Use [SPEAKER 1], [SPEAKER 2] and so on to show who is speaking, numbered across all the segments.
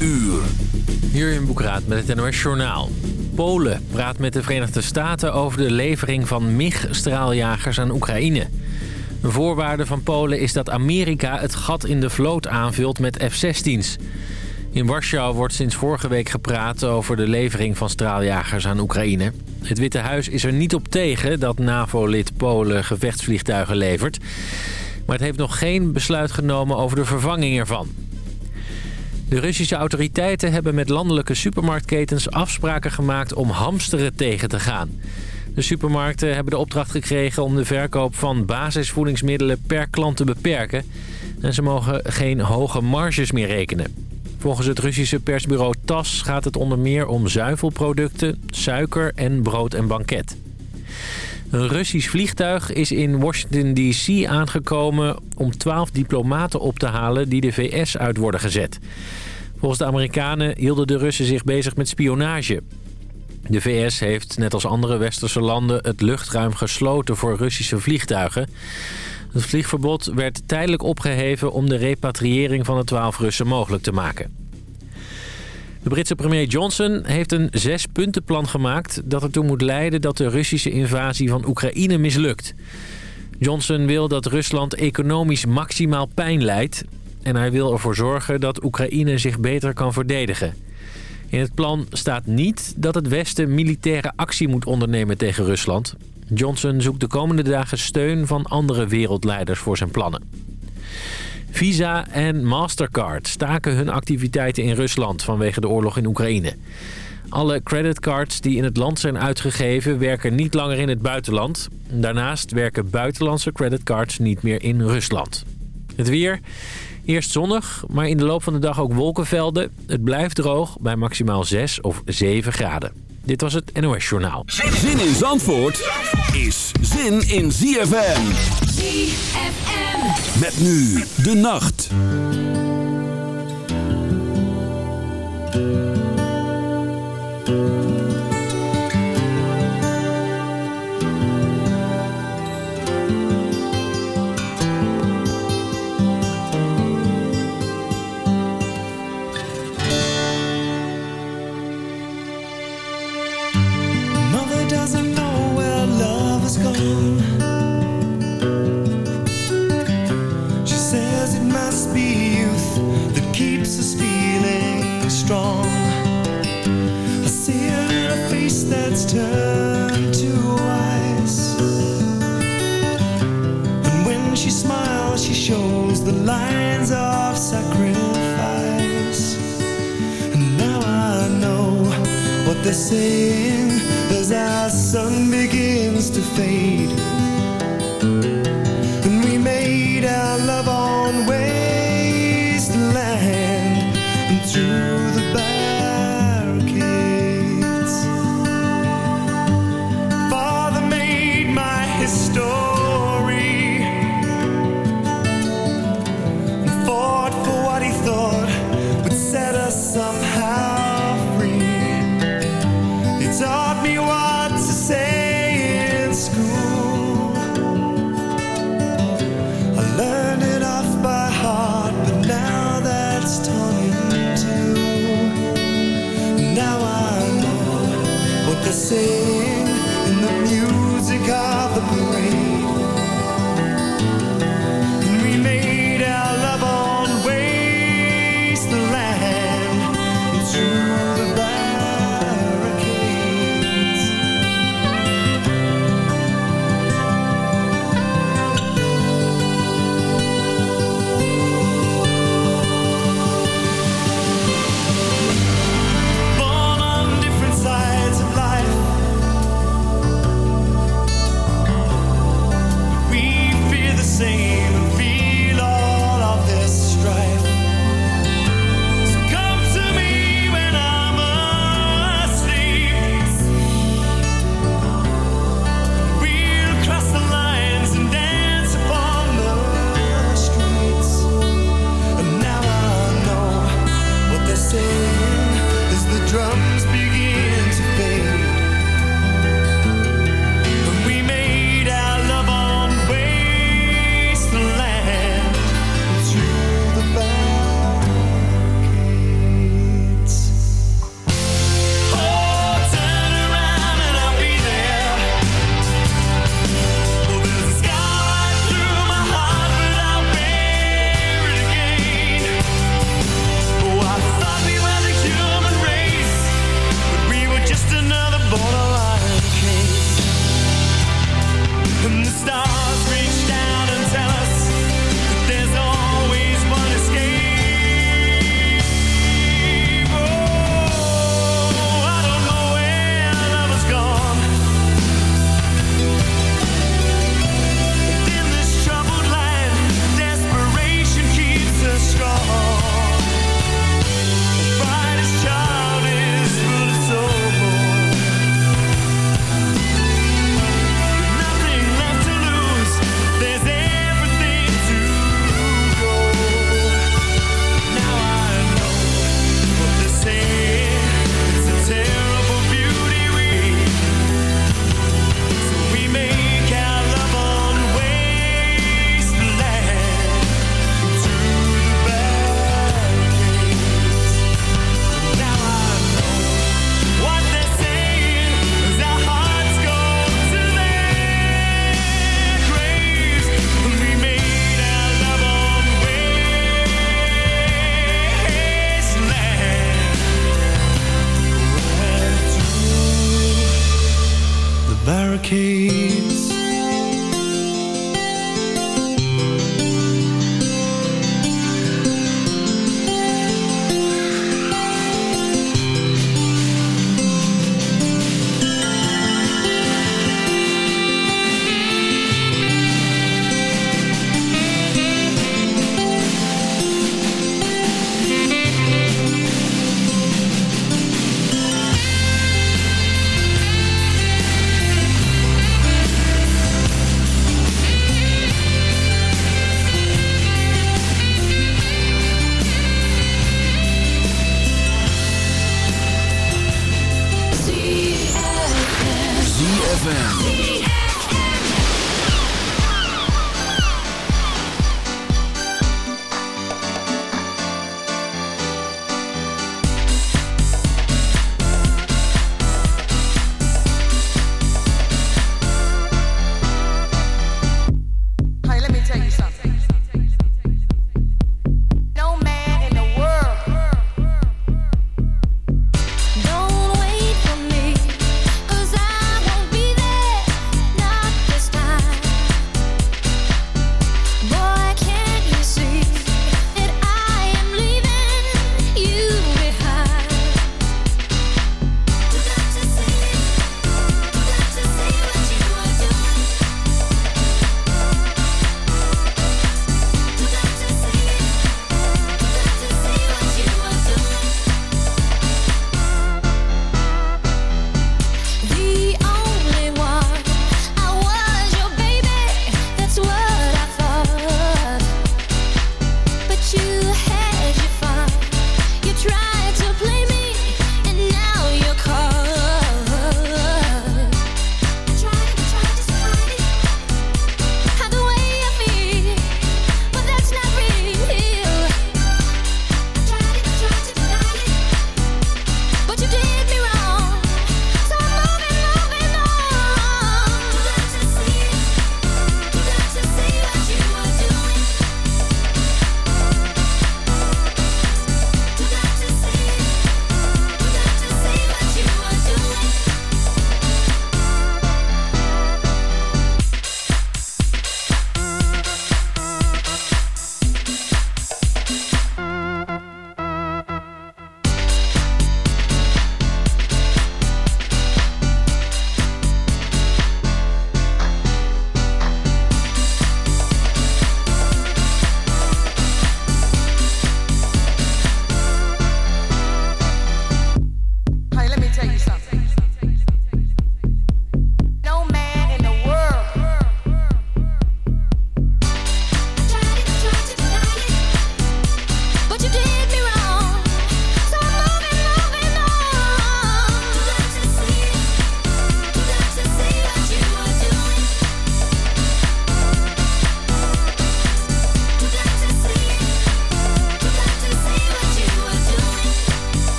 [SPEAKER 1] uur.
[SPEAKER 2] Hier in Boekraad met het NOS Journaal. Polen praat met de Verenigde Staten over de levering van MIG-straaljagers aan Oekraïne. Een voorwaarde van Polen is dat Amerika het gat in de vloot aanvult met F-16's. In Warschau wordt sinds vorige week gepraat over de levering van straaljagers aan Oekraïne. Het Witte Huis is er niet op tegen dat NAVO-lid Polen gevechtsvliegtuigen levert. Maar het heeft nog geen besluit genomen over de vervanging ervan. De Russische autoriteiten hebben met landelijke supermarktketens afspraken gemaakt om hamsteren tegen te gaan. De supermarkten hebben de opdracht gekregen om de verkoop van basisvoedingsmiddelen per klant te beperken. En ze mogen geen hoge marges meer rekenen. Volgens het Russische persbureau TAS gaat het onder meer om zuivelproducten, suiker en brood en banket. Een Russisch vliegtuig is in Washington D.C. aangekomen om 12 diplomaten op te halen die de VS uit worden gezet. Volgens de Amerikanen hielden de Russen zich bezig met spionage. De VS heeft, net als andere westerse landen, het luchtruim gesloten voor Russische vliegtuigen. Het vliegverbod werd tijdelijk opgeheven om de repatriëring van de 12 Russen mogelijk te maken. De Britse premier Johnson heeft een zes-puntenplan gemaakt... dat ertoe moet leiden dat de Russische invasie van Oekraïne mislukt. Johnson wil dat Rusland economisch maximaal pijn leidt... en hij wil ervoor zorgen dat Oekraïne zich beter kan verdedigen. In het plan staat niet dat het Westen militaire actie moet ondernemen tegen Rusland. Johnson zoekt de komende dagen steun van andere wereldleiders voor zijn plannen. Visa en Mastercard staken hun activiteiten in Rusland vanwege de oorlog in Oekraïne. Alle creditcards die in het land zijn uitgegeven werken niet langer in het buitenland. Daarnaast werken buitenlandse creditcards niet meer in Rusland. Het weer, eerst zonnig, maar in de loop van de dag ook wolkenvelden. Het blijft droog bij maximaal 6 of 7 graden. Dit was het NOS Journaal.
[SPEAKER 1] Zin in Zandvoort is zin in ZFM. Met nu de nacht.
[SPEAKER 3] What in the music of the parade.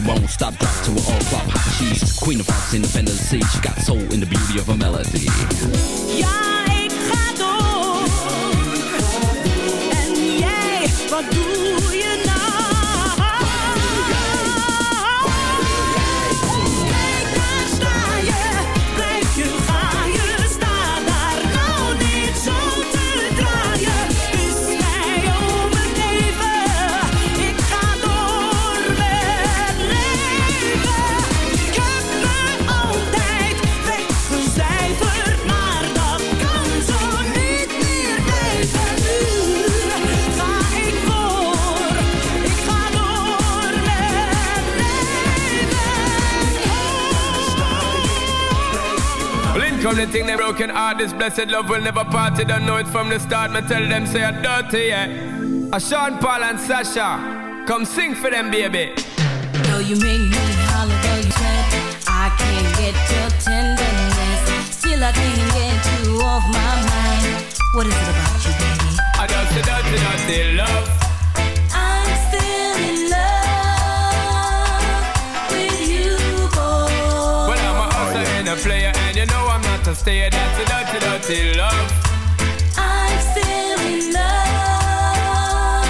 [SPEAKER 4] It won't stop dropping to her all flop hot. She's queen of hearts, independent sea. She got soul in the beauty of a melody.
[SPEAKER 5] Ja, ik ga door. En jij, wat doe
[SPEAKER 6] in the thing, they broken heart. This blessed love will never part. They don't know it from the start. Me tell them say I'm dirty, yeah. A Sean Paul and Sasha, come sing for them, baby.
[SPEAKER 5] Though you make me holler, though you said I can't get your tenderness. Still, I can't get you off my mind. What is it about you, baby?
[SPEAKER 6] I just a dirty, dirty love. A stayer. That's a dirty, dirty love.
[SPEAKER 5] I'm still in love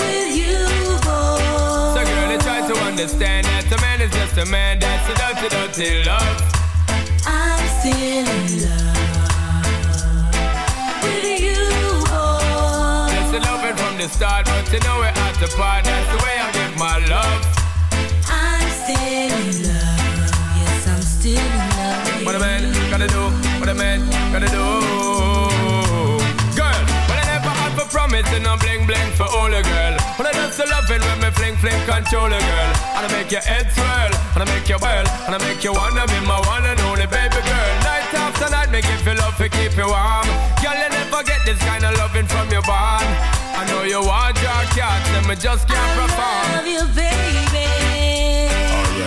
[SPEAKER 5] with you, boy.
[SPEAKER 6] So, girl, you try to understand that a man is just a man. That's a dirty, dirty love.
[SPEAKER 5] I'm still in love with you, boy.
[SPEAKER 6] That's the loving from the start, but you know we're at the part. That's the way I give my love.
[SPEAKER 5] I'm still in love.
[SPEAKER 6] What a man gotta do. Girl, but I never have a promise and I'm bling bling for all a girl. But I just love it when me fling fling control a girl. And I make your head swirl, and I make you whirl, and I make you wanna be my one and only baby girl. Night after night, make you feel love to keep you warm. Girl, you never get this kind of loving from your bond. I know you want your cat, and me just can't perform.
[SPEAKER 5] love you, baby.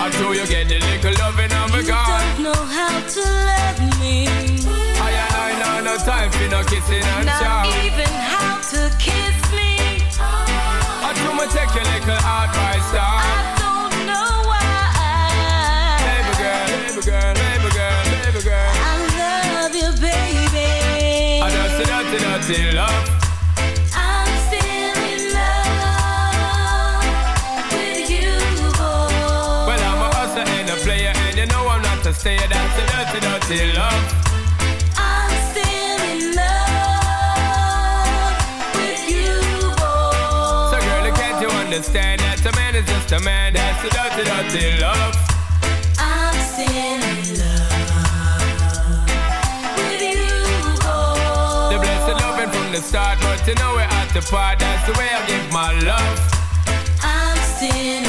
[SPEAKER 6] I know you get the little loving on me
[SPEAKER 5] You don't know how to love me.
[SPEAKER 6] I and I know no time for no kissing and
[SPEAKER 5] Not
[SPEAKER 6] chow.
[SPEAKER 5] even how to kiss me.
[SPEAKER 6] I do me take your little advice
[SPEAKER 5] I don't know why.
[SPEAKER 6] Baby girl, baby girl, baby girl, baby girl.
[SPEAKER 5] I love you, baby.
[SPEAKER 6] I just dirty, dirty love. Not. That's a dirty, dirty love.
[SPEAKER 5] Still in love with you, boy.
[SPEAKER 6] So, girl, can't you understand that a man is just a man? That's a dirty, dirty love.
[SPEAKER 5] I'm still in love with you, boy.
[SPEAKER 6] The blessed loving from the start, but you know we're at the part. That's the way I give my love.
[SPEAKER 5] I'm still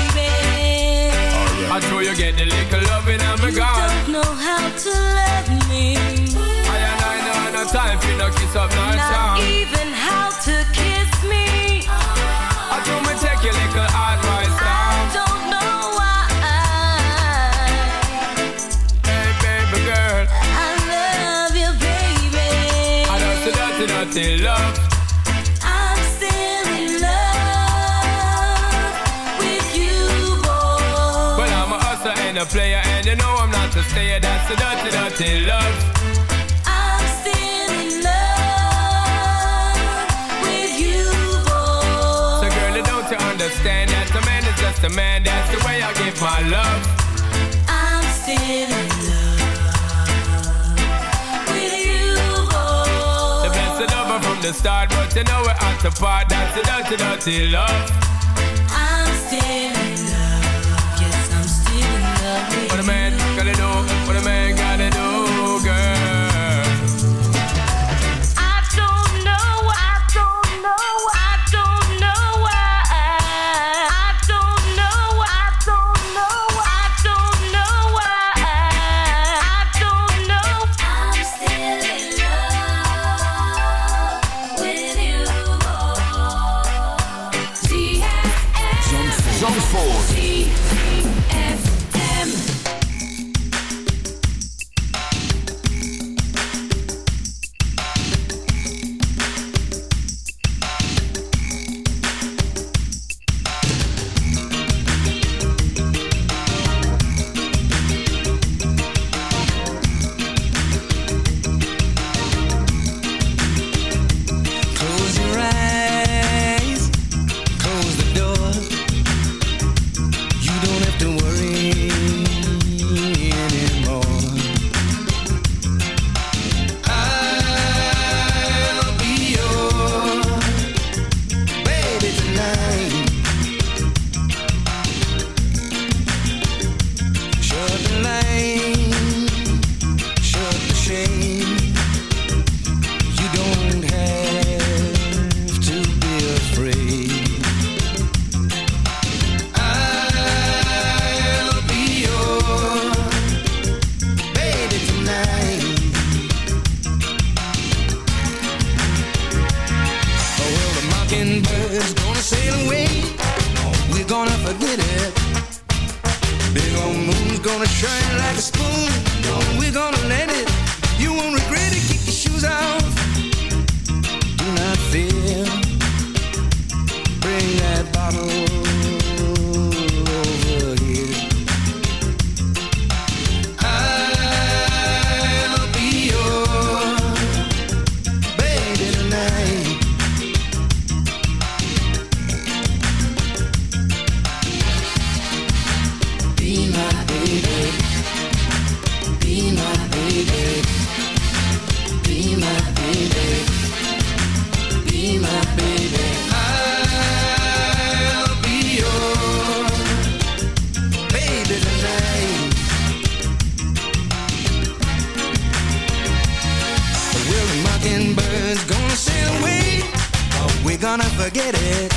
[SPEAKER 6] I know you get the little loving
[SPEAKER 5] You don't know how to love me.
[SPEAKER 6] I I know no time for no kiss up, no
[SPEAKER 5] Not know I'm
[SPEAKER 6] not a stayer. That's a dirty, dirty love.
[SPEAKER 5] I'm still in love with you, boy.
[SPEAKER 6] So, girl, don't you understand that a man is just a man? That's the way I give my love.
[SPEAKER 5] I'm still in love with you, boy.
[SPEAKER 6] The blessed lover from the start, but you know we're at the part. That's a dirty, dirty love.
[SPEAKER 5] I'm still in love. Yes, I'm still in love with
[SPEAKER 6] What
[SPEAKER 7] we're it.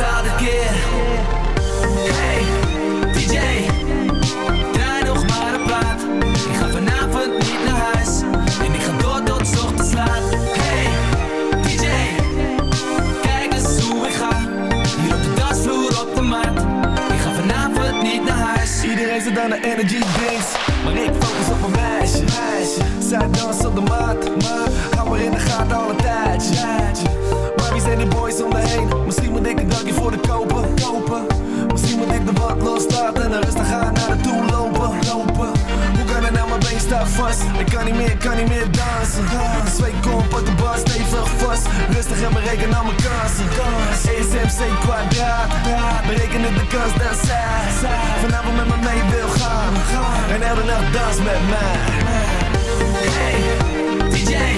[SPEAKER 8] all the
[SPEAKER 9] Ik
[SPEAKER 10] kan niet meer, kan niet meer dansen. Twee kom op de bas, stevig vast. Rustig en bereken al mijn kansen. ESMC kwadraat Berekenen de kans dat zij Vanavond met me mee wil gaan. En elke nacht dans met mij.
[SPEAKER 9] Hey, DJ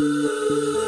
[SPEAKER 1] Música